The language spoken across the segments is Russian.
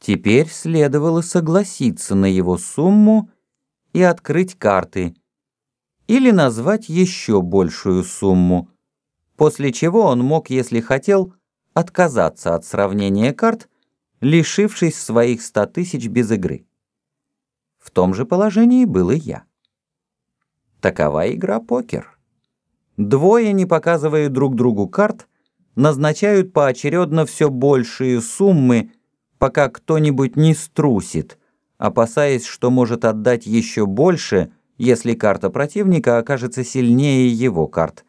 Теперь следовало согласиться на его сумму и открыть карты, или назвать еще большую сумму, после чего он мог, если хотел, отказаться от сравнения карт, лишившись своих ста тысяч без игры. В том же положении был и я. Такова игра покер. Двое, не показывая друг другу карт, назначают поочередно все большие суммы, пока кто-нибудь не струсит, опасаясь, что может отдать еще больше, если карта противника окажется сильнее его карт,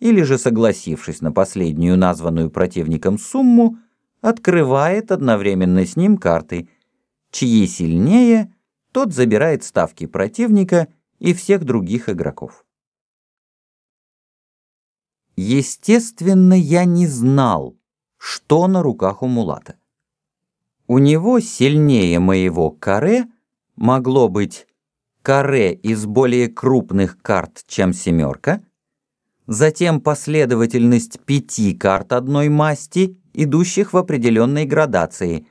или же, согласившись на последнюю названную противником сумму, открывает одновременно с ним карты. Чьи сильнее, тот забирает ставки противника и всех других игроков. Естественно, я не знал, что на руках у Мулата. У него сильнее моего каре могло быть каре из более крупных карт, чем семерка, затем последовательность пяти карт одной масти, идущих в определенной градации,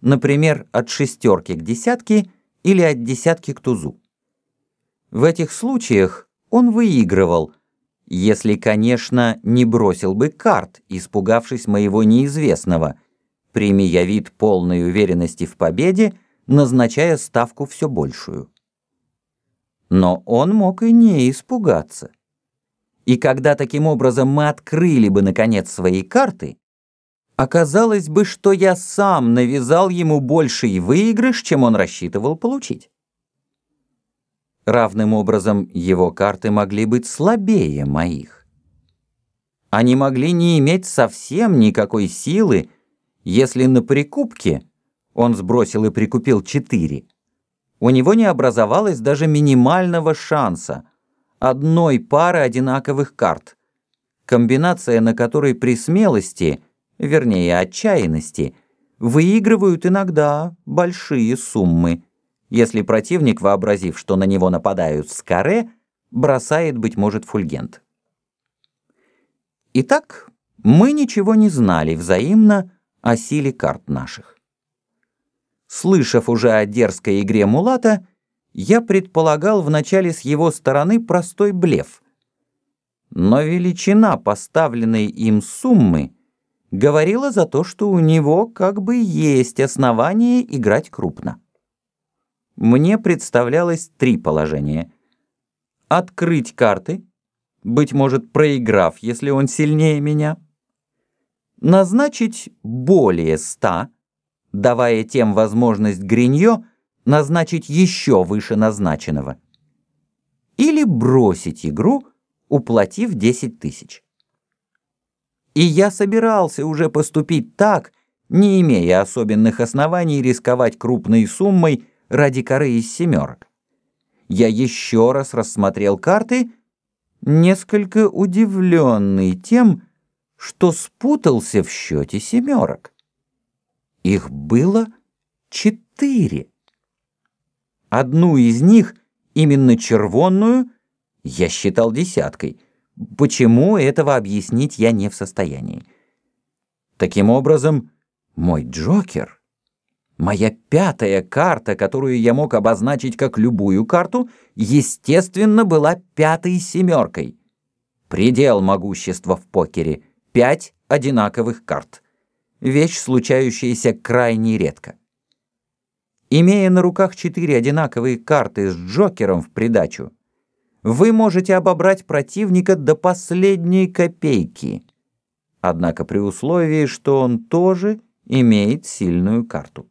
например, от шестерки к десятке или от десятки к тузу. В этих случаях он выигрывал, если, конечно, не бросил бы карт, испугавшись моего неизвестного – Прими я вид полной уверенности в победе, назначая ставку все большую. Но он мог и не испугаться. И когда таким образом мы открыли бы, наконец, свои карты, оказалось бы, что я сам навязал ему больший выигрыш, чем он рассчитывал получить. Равным образом его карты могли быть слабее моих. Они могли не иметь совсем никакой силы, если на прикупке он сбросил и прикупил четыре, у него не образовалось даже минимального шанса одной пары одинаковых карт, комбинация на которой при смелости, вернее отчаянности, выигрывают иногда большие суммы, если противник, вообразив, что на него нападают с каре, бросает, быть может, фульгент. Итак, мы ничего не знали взаимно, о силе карт наших. Слышав уже о дерзкой игре Мулата, я предполагал вначале с его стороны простой блеф. Но величина поставленной им суммы говорила за то, что у него как бы есть основания играть крупно. Мне представлялось три положения. Открыть карты, быть может, проиграв, если он сильнее меня — назначить более ста, давая тем возможность Гриньо назначить еще выше назначенного, или бросить игру, уплатив 10 тысяч. И я собирался уже поступить так, не имея особенных оснований рисковать крупной суммой ради коры из семерок. Я еще раз рассмотрел карты, несколько удивленный тем, что спутался в счете семерок. Их было четыре. Одну из них, именно червонную, я считал десяткой. Почему этого объяснить я не в состоянии? Таким образом, мой Джокер, моя пятая карта, которую я мог обозначить как любую карту, естественно, была пятой семеркой. Предел могущества в покере — пять одинаковых карт. Вещь, случающаяся крайне редко. Имея на руках четыре одинаковые карты с Джокером в придачу, вы можете обобрать противника до последней копейки, однако при условии, что он тоже имеет сильную карту.